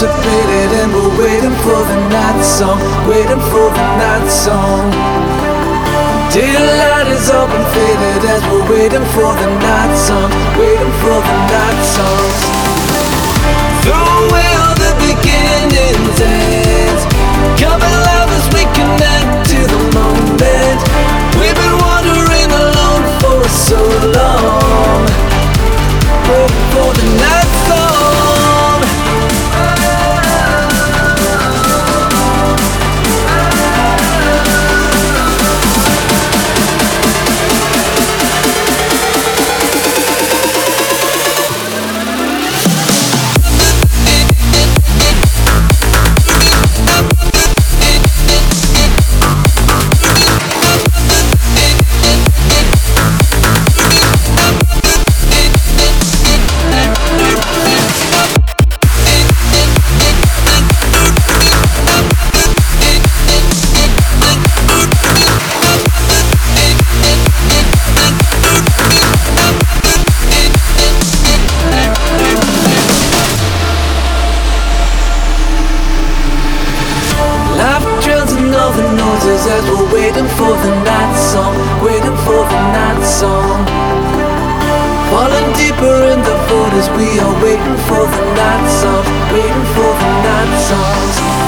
anticipated and we're waiting for the night song, waiting for the night song. Daylight is open faded as we're waiting for the night song, waiting for the night song. As we're waiting for the night song, waiting for the night song. Falling deeper in the void as we are waiting for the night song, waiting for the night songs.